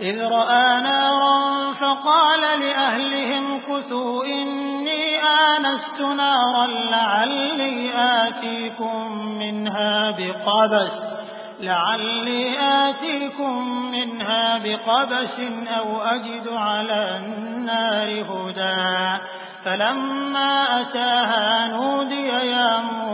إذ رأى نارا فقال لأهلهم كثوا إني آنست نارا لعلي آتيكم منها بقبس لعلي آتيكم منها بقبس أو أجد على النار هدى. فلما أتاها نودي يا موسى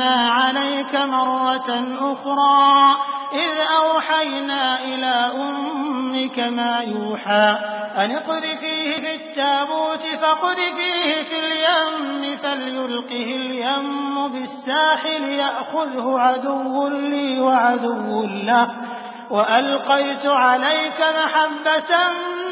عليك مرة أخرى. إذ أوحينا إلى أمك ما يوحى. أن اقذفيه في التابوت فاقذفيه في اليم فليلقه اليم بالساحل يأخذه عدو لي وعدو له. وألقيت عليك محبة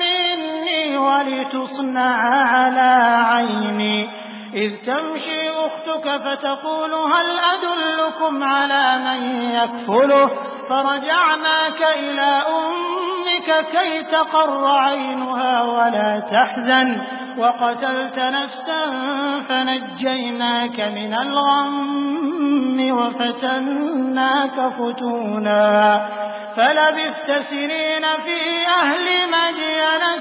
مني ولتصنع على عيني. إذ تمشي أختك فتقول هل أدلكم على من يكفله؟ فرجعناك إلى أمك كي تقر عينها ولا تحزن. وقتلت نفسا فنجيناك من الغم وفتناك فتونا. فلبثت سنين في أهل مدين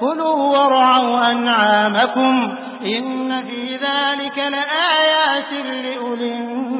كلوا وارعوا أنعامكم إن في ذلك لآيات لأولي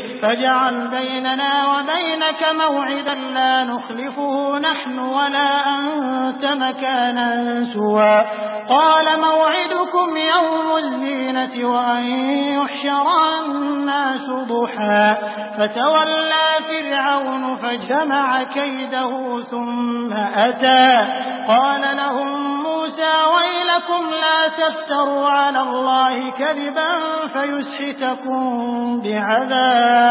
فاجعل بيننا وبينك موعدا لا نخلفه نحن ولا أنت مكانا سوى. قال موعدكم يوم الزينة وأن يحشر الناس ضحى. فتولى فرعون فجمع كيده ثم أتى. قال لهم موسى ويلكم لا تفتروا على الله كذبا فيسحتكم بعذاب.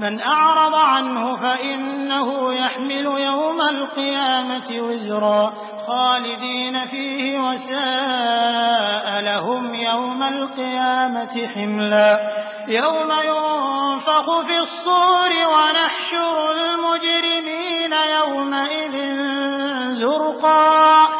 من أعرض عنه فإنه يحمل يوم القيامة وزرا. خالدين فيه وساء لهم يوم القيامة حملا. يوم ينفخ في الصور ونحشر المجرمين يومئذ زرقا.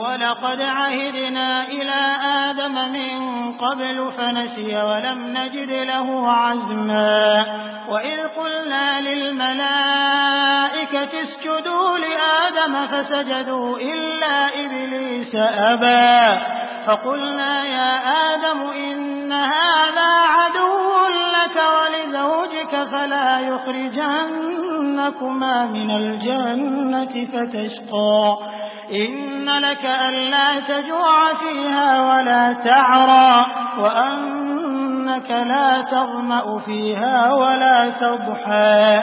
ولقد عهدنا إلى آدم من قبل فنسي ولم نجد له عزما. وإذ قلنا للملائكة اسجدوا لآدم فسجدوا إلا إبليس أبى. فقلنا يا آدم إن هذا عدو لك ولزوجك فلا يخرجنكما من الجنة فتشقى. إن لك ألا تجوع فيها ولا تعرى وأنك لا تظمأ فيها ولا تضحى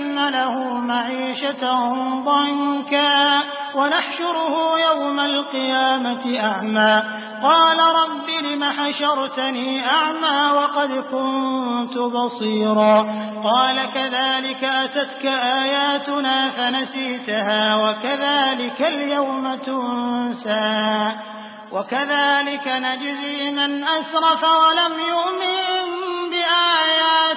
له معيشة ضنكا ونحشره يوم القيامة أعمى. قال رب لم حشرتني أعمى وقد كنت بصيرا. قال كذلك أتتك آياتنا فنسيتها وكذلك اليوم تنسى. وكذلك نجزي من أسرف ولم يؤمن